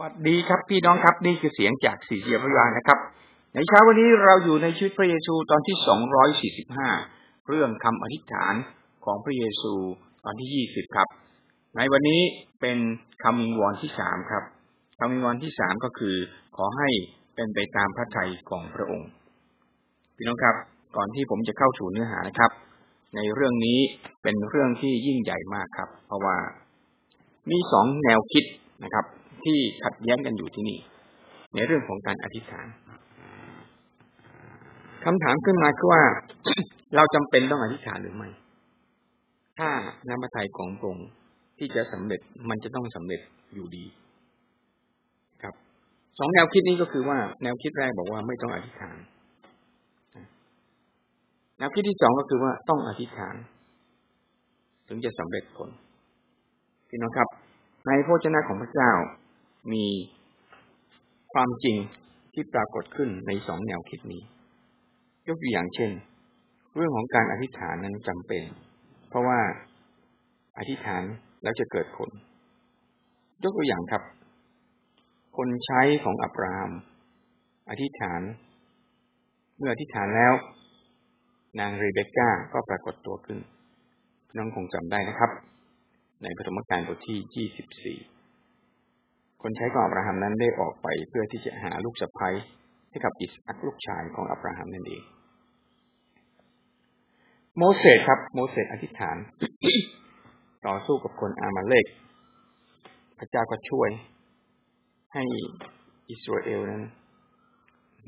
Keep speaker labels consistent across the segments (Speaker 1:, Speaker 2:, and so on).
Speaker 1: วัสดีครับพี่น้องครับนี่คือเสียงจากสี่เสียพรางนะครับ ในเช้าวันนี้เราอยู่ในชีวิตพระเยซูตอนที่สองร้อยสี่สิบห้าเรื่องคำอธิษฐานของพระเยซูตอนที่ยี่สิบครับ ในวันนี้เป็นคำวิงวอนที่สามครับคำวิงวอนที่สามก็คือ ขอให้เป็นไปตามพระทัยของพระองค์ พี่น้องครับ ก่อนที่ผมจะเข้าสู่เนื้อหานะครับ ในเรื่องนี้เป็นเรื่องที่ยิ่งใหญ่มากครับ เพราะว่ามีสองแนวคิดนะครับ ที่ขัดแย้งกันอยู่ที่นี่ ในเรื่องของการอธิษฐานคำถามขึ้นมาคือว่า เราจำเป็นต้องอธิษฐานหรือไม่ถ้าน้ำพระทัยของพระองค์ที่จะสำเร็จมันจะต้องสำเร็จอยู่ดีครับสองแนวคิดนี้ก็คือว่า แนวคิดแรกบอกว่าไม่ต้องอธิษฐานแนวคิดที่สองก็คือว่าต้องอธิษฐาน ถึงจะสำเร็จผลพี่น้องครับ ในพระเจ้าของพระเจ้า มีความจริงที่ปรากฏขึ้นในสองแนวคิดนี้ ยกตัวอย่างเช่น เรื่องของการอธิษฐานนั้นจำเป็น เพราะว่าอธิษฐานแล้วจะเกิดผล ยกตัวอย่างครับ คนใช้ของอับราฮัมอธิษฐาน เมื่ออธิษฐานแล้ว นางเรเบคก้าก็ปรากฏตัวขึ้น น้องคงจำได้นะครับ ในปฐมกาลบทที่ยี่สิบสี่ คนใช้ของอับราฮัมนั้นได้ออกไปเพื่อที่จะหาลูกสะใภ้ให้กับอิสอักลูกชายของอับราฮัมนั่นเอง โมเสสครับ โมเสสอธิษฐาน ต่อสู้กับคนอามาเลกพระเจ้าก็ช่วยให้อิสราเอลนั้น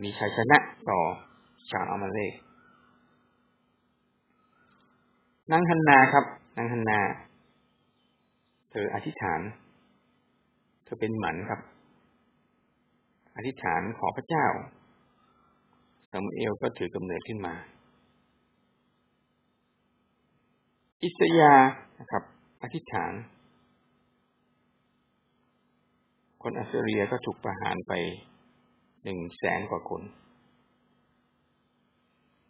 Speaker 1: มีชัยชนะต่อชาวอามาเลกนางฮันนาครับนางฮันนา เธออธิษฐาน อเป็นหมันครับ อธิษฐานขอพระเจ้าสมเอลก็ถือกำเนิดขึ้นมา อิสยานะครับ อธิษฐาน คนอัสเรียก็ถูกประหารไปหนึ่งแสนกว่าคน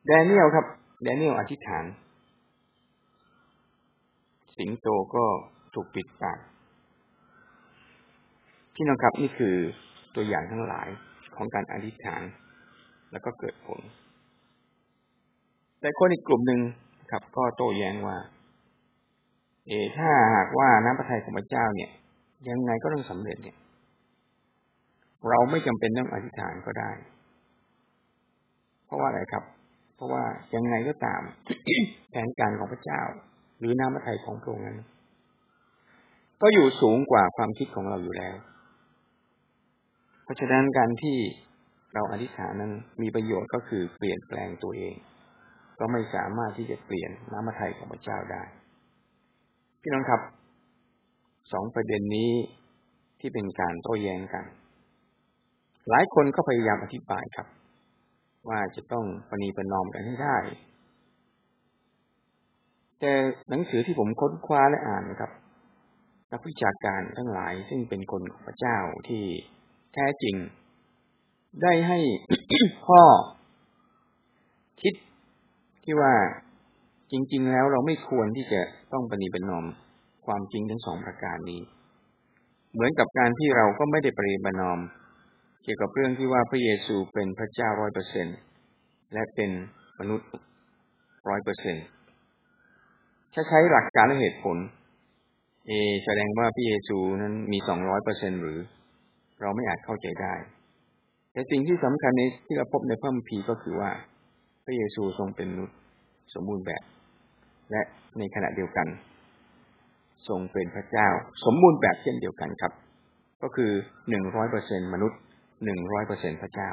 Speaker 1: แดเนียลครับ แดเนียลอธิษฐาน สิงโตก็ถูกปิดปาก พี่น้องครับนี่คือตัวอย่างทั้งหลายของการอธิษฐาน แล้วก็เกิดผล แต่คนอีกกลุ่มหนึ่งครับ ก็โต้แย้งว่า เอถ้าหากว่าน้ำพระทัยของพระเจ้าเนี่ย ยังไงก็ต้องสำเร็จเนี่ย เราไม่จำเป็นต้องอธิษฐานก็ได้ เพราะว่าอะไรครับ เพราะว่ายังไงก็ตามแผนการของพระเจ้า หรือน้ำพระทัยของพระองค์นั้น ก็อยู่สูงกว่าความคิดของเราอยู่แล้ว ราะฉะนั้นการที่เราอธิษฐานนั้นมีประโยชน์ก็คือเปลี่ยนแปลงตัวเอง ก็ไม่สามารถที่จะเปลี่ยนน้ำมัทไทยของพระเจ้าได้ พี่น้องครับสองประเด็นนี้ที่เป็นการโต้แย้งกัน หลายคนก็พยายามอธิบายครับ ว่าจะต้องปณีประนอมกันให้ได้ แต่หนังสือที่ผมค้นคว้าและอ่านนะครับนักวิชาการทั้งหลายซึ่งเป็นคนของพระเจ้าที่ แท้จริง ได้ให้ข้อ คิดที่ว่าจริง ๆ แล้วเราไม่ควรที่จะต้องปฏิบัตินอมความจริงทั้งสองประการนี้ เหมือนกับการที่เราก็ไม่ได้ปฏิบัตินอม เกี่ยวกับเรื่องที่ว่าพระเยซูเป็นพระเจ้าร้อยเปอร์เซ็นและเป็นมนุษย์ร้อยเปอร์เซ็นถ้าใช้หลักการและเหตุผล เอ แสดงว่าพระเยซูนั้นมีสองร้อยเปอร์เซ็นหรือ เราไม่อาจเข้าใจได้ แต่สิ่งที่สำคัญในที่เราพบในพระคัมภีร์ก็คือว่า พระเยซูทรงเป็นมนุษย์สมบูรณ์แบบ และในขณะเดียวกัน ทรงเป็นพระเจ้า สมบูรณ์แบบเช่นเดียวกันครับ ก็คือหนึ่งร้อยเปอร์เซ็นมนุษย์หนึ่งร้อยเปอร์เซ็นพระเจ้า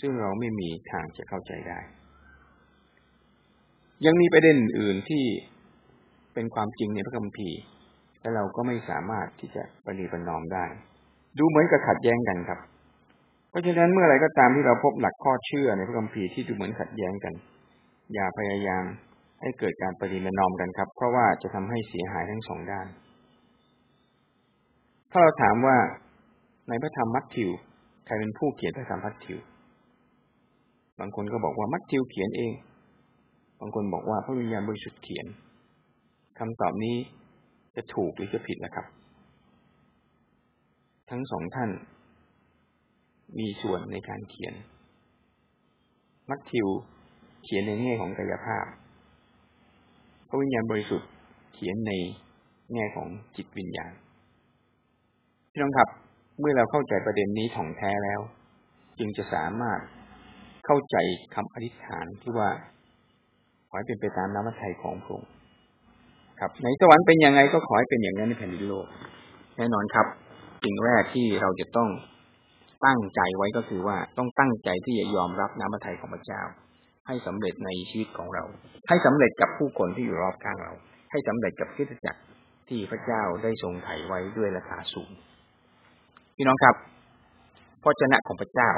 Speaker 1: ซึ่งเราไม่มีทางจะเข้าใจได้ ยังมีประเด็นอื่นที่เป็นความจริงในพระคัมภีร์และเราก็ไม่สามารถที่จะปฏิบัตินอมได้ ดูเหมือนกับขัดแย้งกันครับ เพราะฉะนั้นเมื่อไรก็ตามที่เราพบหลักข้อเชื่อในพระคัมภีร์ที่ดูเหมือนขัดแย้งกัน อย่าพยายามให้เกิดการปฏิบัตินอมกันครับ เพราะว่าจะทำให้เสียหายทั้งสองด้าน ถ้าเราถามว่าในพระธรรมมัทธิวใครเป็นผู้เขียนพระธรรมมัทธิว บางคนก็บอกว่ามัทธิวเขียนเอง บางคนบอกว่าพระวิญญาณบริสุทธิ์เขียนคำตอบนี้จะถูกหรือจะผิดนะครับ ทั้งสองท่าน มีส่วนในการเขียน มัทธิวเขียนในแง่ของกายภาพ พระวิญญาณบริสุทธิ์เขียนในแง่ของจิตวิญญาณพี่น้องครับ เมื่อเราเข้าใจประเด็นนี้ถ่องแท้แล้ว จึงจะสามารถเข้าใจคำอธิษฐานที่ว่าขอให้เป็นไปตามน้ำพระทัยของพระองค์ครับในสวรรค์เป็นยังไงก็ขอให้เป็นอย่างนั้นในแผ่นดินโลก แน่นอนครับ สิ่งแรกที่เราจะต้องตั้งใจไว้ก็คือว่าต้องตั้งใจที่จะยอมรับน้ำพระทัยของพระเจ้า ให้สำเร็จในชีวิตของเรา ให้สำเร็จกับผู้คนที่อยู่รอบข้างเรา ให้สำเร็จกับคิดจักรที่พระเจ้าได้ทรงไถ่ไว้ด้วยราคาสูงพี่น้องครับพระเจ้าของพระเจ้า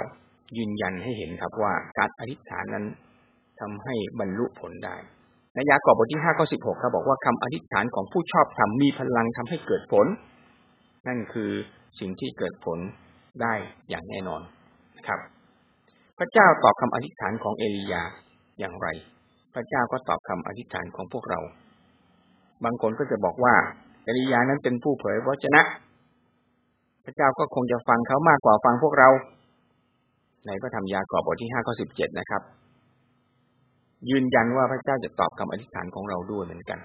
Speaker 1: ยืนยันให้เห็นครับว่าการอธิษฐานนั้นทำให้บรรลุผลได้ในยากอบบทที่ห้าข้อสิบหกครับบอกว่าคำอธิษฐานของผู้ชอบธรรมมีพลังทำให้เกิดผล นั่นคือสิ่งที่เกิดผลได้อย่างแน่นอนนะครับ พระเจ้าตอบคำอธิษฐานของเอลียาอย่างไร พระเจ้าก็ตอบคำอธิษฐานของพวกเรา บางคนก็จะบอกว่าเอลียานั้นเป็นผู้เผยพระชนะ พระเจ้าก็คงจะฟังเขามากกว่าฟังพวกเรา ในพระธรรมยากอบบทที่ห้าข้อสิบเจ็ดนะครับ ยืนยันว่าพระเจ้าจะตอบคำอธิษฐานของเราด้วยเหมือนกัน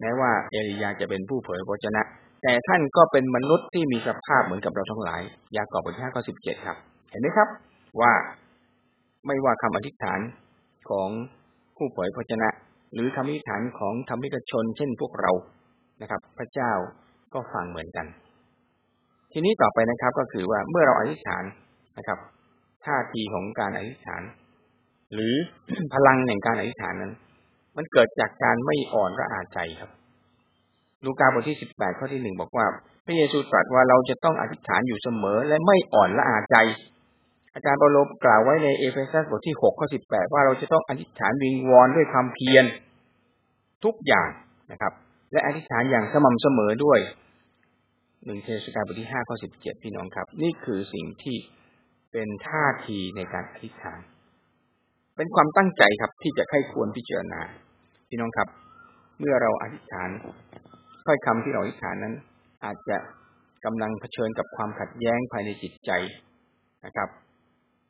Speaker 1: แม้ว่าเอลียาจะเป็นผู้เผยพระชนะ แต่ท่านก็เป็นมนุษย์ที่มีสภาพเหมือนกับเราทั้งหลาย ยากอบบทที่ห้าข้อสิบเจ็ดครับ เห็นไหมครับ ว่าไม่ว่าคำอธิษฐานของผู้เผยพระชนะ หรือคำอธิษฐานของธรรมิกชน เช่นพวกเรานะครับ พระเจ้าก็ฟังเหมือนกัน ทีนี้ต่อไปนะครับก็คือว่าเมื่อเราอธิษฐานนะครับท่าทีของการอธิษฐาน หรือพลังแห่งการอธิษฐานนั้น มันเกิดจากการไม่อ่อนระอาใจครับ ลูกาบทที่สิบแปดข้อที่หนึ่งบอกว่า พระเยซูตรัสว่าเราจะต้องอธิษฐานอยู่เสมอและไม่อ่อนละอาใจ อาจารย์เปาโลกล่าวไว้ในเอเฟซัสบทที่หกข้อสิบแปดว่าเราจะต้องอธิษฐานวิงวอนด้วยความเพียรทุกอย่างนะครับ และอธิษฐานอย่างสม่ำเสมอด้วยหนึ่งเธสะโลนิกาบทที่ห้าข้อสิบเจ็ดพี่น้องครับ นี่คือสิ่งที่เป็นท่าทีในการอธิษฐาน เป็นความตั้งใจครับที่จะใคร่ครวญพิจารณา พี่น้องครับ เมื่อเราอธิษฐาน ถ้อยคำที่เราอธิษฐานนั้น อาจจะกำลังเผชิญกับความขัดแย้งภายในจิตใจนะครับ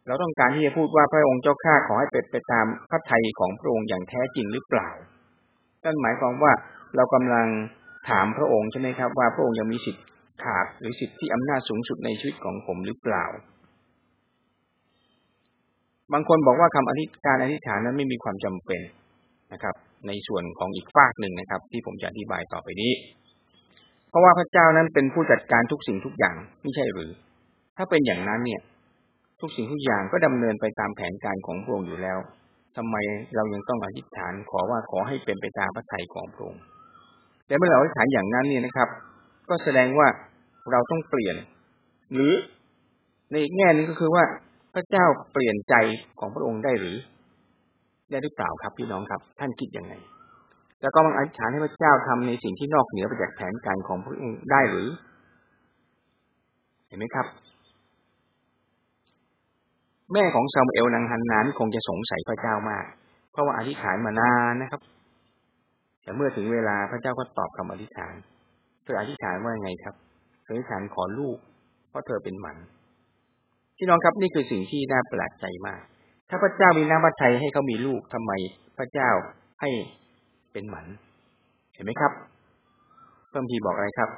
Speaker 1: เราต้องการที่จะพูดว่าพระองค์เจ้าข้าขอให้เป็นไปตามพระทัยของพระองค์อย่างแท้จริงหรือเปล่านั่นหมายความว่าเรากำลังถามพระองค์ใช่ไหมครับ ว่าพระองค์ยังมีสิทธิ์ขาดหรือสิทธิอำนาจสูงสุดในชีวิตของผมหรือเปล่า บางคนบอกว่าคำอธิการอธิษฐานนั้นไม่มีความจำเป็นนะครับ ในส่วนของอีกฝากหนึ่งนะครับ ที่ผมจะอธิบายต่อไปนี้ เพราะว่าพระเจ้านั้นเป็นผู้จัดการทุกสิ่งทุกอย่างไม่ใช่หรือ ถ้าเป็นอย่างนั้นเนี่ย ทุกสิ่งทุกอย่างก็ดำเนินไปตามแผนการของพระองค์อยู่แล้วทำไมเรายังต้องอธิษฐานขอว่าขอให้เป็นไปตามพระทัยของพระองค์แต่เมื่อเราอธิษฐานอย่างนั้นเนี่ยนะครับ ก็แสดงว่าเราต้องเปลี่ยน หรือในอีกแง่นึงก็คือว่าพระเจ้าเปลี่ยนใจของพระองค์ได้หรือ ได้หรือเปล่าครับพี่น้องครับ ท่านคิดยังไง แล้วก็มังอธิษฐานให้พระเจ้าทำในสิ่งที่นอกเหนือไปจากแผนการของพระองค์ได้หรือ เห็นไหมครับ แม่ของซามูเอลนางฮันนานคงจะสงสัยพระเจ้ามาก เพราะว่าอธิษฐานมานานนะครับ แต่เมื่อถึงเวลาพระเจ้าก็ตอบคำอธิษฐานเธออธิษฐานว่าไงครับเธออธิษฐานขอลูก เพราะเธอเป็นหมันพี่น้องครับนี่คือสิ่งที่น่าแปลกใจมาก ถ้าพระเจ้ามีน้ำพระทัยให้เขามีลูกทำไม พระเจ้าให้เป็นหมัน เห็นไหมครับพระพีบอกอะไรครับ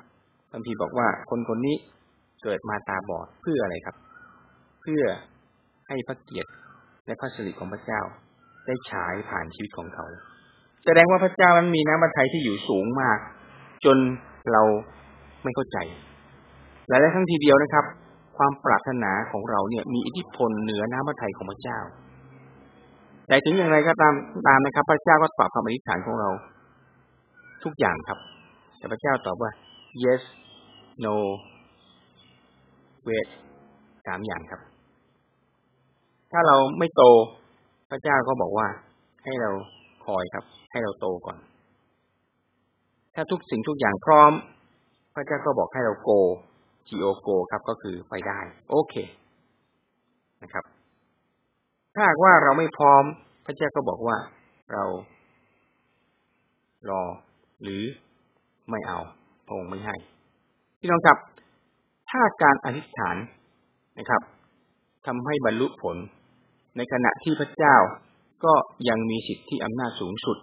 Speaker 1: พระพีบอกว่าคนคนนี้เกิดมาตาบอดเพื่ออะไรครับ เพื่อให้พระเกียรติและพระสิริของพระเจ้า ได้ฉายผ่านชีวิตของเขา แสดงว่าพระเจ้ามันมีน้ำพระทัยที่อยู่สูงมาก จนเราไม่เข้าใจ หลายๆครั้งทีเดียวนะครับ ความปรารถนาของเราเนี่ย มีอิทธิพลเหนือน้ำพระทัยของพระเจ้า แต่ถึงอย่างไรก็ตามตามนะครับ พระเจ้าก็ตอบคำอธิษฐานของเรา ทุกอย่างครับ แต่พระเจ้าตอบว่า yes no wait สามอย่างครับ ถ้าเราไม่โต พระเจ้าก็บอกว่า ให้เราคอยครับ ให้เราโตก่อน ถ้าทุกสิ่งทุกอย่างพร้อม พระเจ้าก็บอกให้เราโก จีโอโกครับก็คือไปได้ โอเคนะครับ ถ้าหากว่าเราไม่พร้อม พระเจ้าก็บอกว่าเรารอ หรือไม่เอาพงไม่ให้พี่น้องครับ ถ้าการอธิษฐานนะครับทำให้บรรลุผล ในขณะที่พระเจ้าก็ยังมีสิทธิอำนาจสูงสุด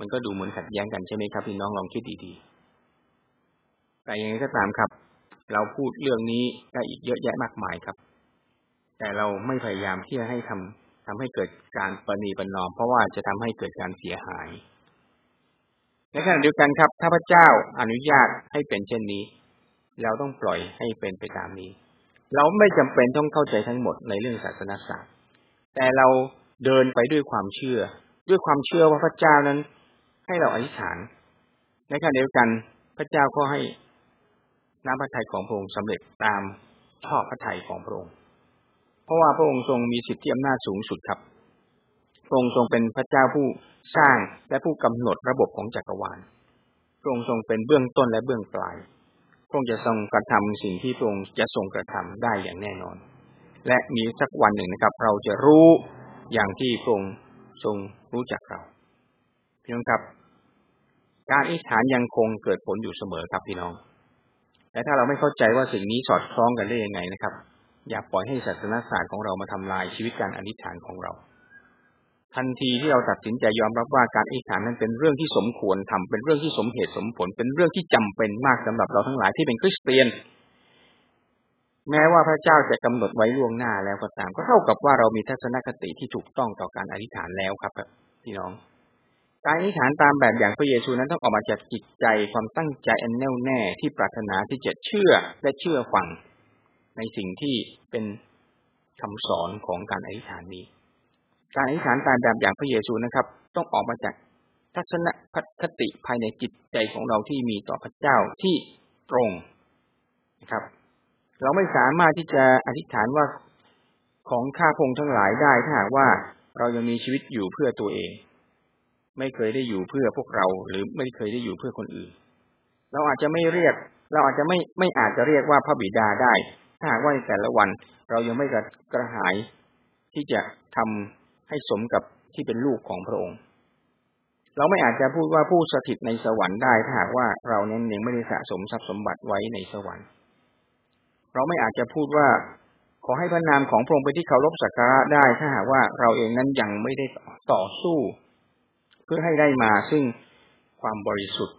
Speaker 1: มันก็ดูเหมือนขัดแย้งกันใช่ไหมครับพี่น้องลองคิดดีๆแต่ยังไงก็ตามครับ เราพูดเรื่องนี้ได้อีกเยอะแยะมากมายครับ แต่เราไม่พยายามที่จะให้ทำทำให้เกิดการปณีปนอม เพราะว่าจะทำให้เกิดการเสียหายในขณะเดียวกันครับ ถ้าพระเจ้าอนุญาตให้เป็นเช่นนี้ เราต้องปล่อยให้เป็นไปตามนี้ เราไม่จำเป็นต้องเข้าใจทั้งหมดในเรื่องศาสนาศาสตร์ แต่เราเดินไปด้วยความเชื่อ ด้วยความเชื่อว่าพระเจ้านั้น ให้เราอธิษฐาน ในขณะเดียวกันพระเจ้าก็ให้ น้ำพระทัยของพระองค์สำเร็จตามชอบพระทัยของพระองค์ เพราะว่าพระองค์ทรงมีสิทธิอำนาจสูงสุดครับ พระองค์ทรงเป็นพระเจ้าผู้สร้างและผู้กำหนดระบบของจักรวาล พระองค์ทรงเป็นเบื้องต้นและเบื้องปลาย พระองค์จะทรงกระทำสิ่งที่พระองค์จะทรงกระทำได้อย่างแน่นอน และมีสักวันหนึ่งนะครับ เราจะรู้อย่างที่พระองค์ทรงรู้จักเราพี่น้องครับ การอธิษฐานยังคงเกิดผลอยู่เสมอครับพี่น้อง แต่ถ้าเราไม่เข้าใจว่าสิ่งนี้สอดคล้องกันได้ยังไงนะครับ อย่าปล่อยให้ศาสนาศาสตร์ของเรามาทำลายชีวิตการอธิษฐานของเรา ทันทีที่เราตัดสินใจยอมรับว่าการอธิษฐานนั้นเป็นเรื่องที่สมควรทำเป็นเรื่องที่สมเหตุสมผล เป็นเรื่องที่จำเป็นมากสำหรับเราทั้งหลายที่เป็นคริสเตียน แม้ว่าพระเจ้าจะกำหนดไว้ล่วงหน้าแล้วก็ตาม ก็เท่ากับว่าเรามีทัศนคติที่ถูกต้องต่อการอธิษฐานแล้วครับพี่น้อง การอธิษฐานตามแบบอย่างพระเยซูนั้นต้องออกมาจากจิตใจความตั้งใจอันแน่วแน่ที่ปรารถนาที่จะเชื่อและเชื่อฟัง ในสิ่งที่เป็นคำสอนของการอธิษฐานนี้ การอธิษฐานตามแบบอย่างพระเยซูนะครับ ต้องออกมาจากทัศนคติภายในจิตใจของเราที่มีต่อพระเจ้าที่ตรงนะครับ เราไม่สามารถที่จะอธิษฐานว่าของข้าพงทั้งหลายได้ถ้าหากว่าเรายังมีชีวิตอยู่เพื่อตัวเอง ไม่เคยได้อยู่เพื่อพวกเรา หรือไม่เคยได้อยู่เพื่อคนอื่น เราอาจจะไม่เรียก เราอาจจะไม่ไม่อาจจะเรียกว่าพระบิดาได้ ถ้าหากว่าในแต่ละวันเรายังไม่กระหาย ที่จะทำให้สมกับที่เป็นลูกของพระองค์ เราไม่อาจจะพูดว่าผู้สถิตในสวรรค์ได้ถ้าหากว่าเราเน้นยังไม่ได้สะสมทรัพย์สมบัติไว้ในสวรรค์ เราไม่อาจจะพูดว่าขอให้พระนามของพระองค์เป็นที่เคารพสักการะได้ถ้าหากว่าเราเองนั้นยังไม่ได้ต่อสู้ เพื่อให้ได้มาซึ่งความบริสุทธิ์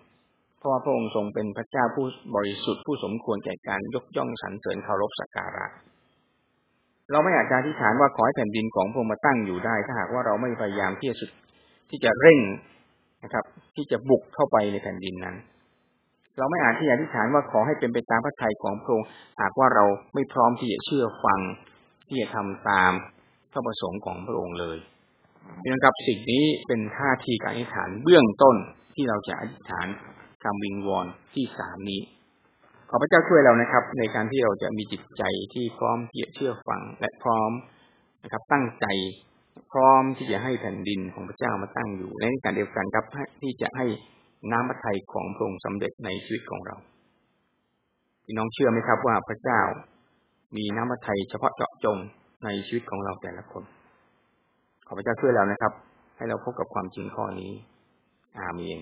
Speaker 1: เพราะว่าพระองค์ทรงเป็นพระเจ้าผู้บริสุทธิ์ผู้สมควรแก่การยกย่องสรรเสริญเคารพสักการะ เราไม่อาจจะอธิษฐานว่าขอให้แผ่นดินของพระองค์มาตั้งอยู่ได้ ถ้าหากว่าเราไม่พยายามที่จะที่จะเร่งนะครับ ที่จะบุกเข้าไปในแผ่นดินนั้น เราไม่อาจที่จะอธิษฐานว่าขอให้เป็นไปตามพระทัยของพระองค์หากว่าเราไม่พร้อมที่จะเชื่อฟังที่จะทำตามพระประสงค์ของพระองค์เลย นะครับสิ่งนี้เป็นท่าทีการอธิษฐานเบื้องต้นที่เราจะอธิษฐานคำวิงวอนที่สามนี้ ขอพระเจ้าช่วยเรานะครับ ในการที่เราจะมีจิตใจที่พร้อมที่จะเชื่อฟังและพร้อมนะครับ ตั้งใจพร้อมที่จะให้แผ่นดินของพระเจ้ามาตั้งอยู่ในการเดียวกันครับที่จะให้น้ำพระทัยของพระองค์สำเร็จในชีวิตของเราพี่น้องเชื่อไหมครับว่าพระเจ้ามีน้ำพระทัยเฉพาะเจาะจงในชีวิตของเราแต่ละคน ขอพระเจ้าช่วยเรานะครับ ให้เราพบกับความจริงข้อนี้ อาเมน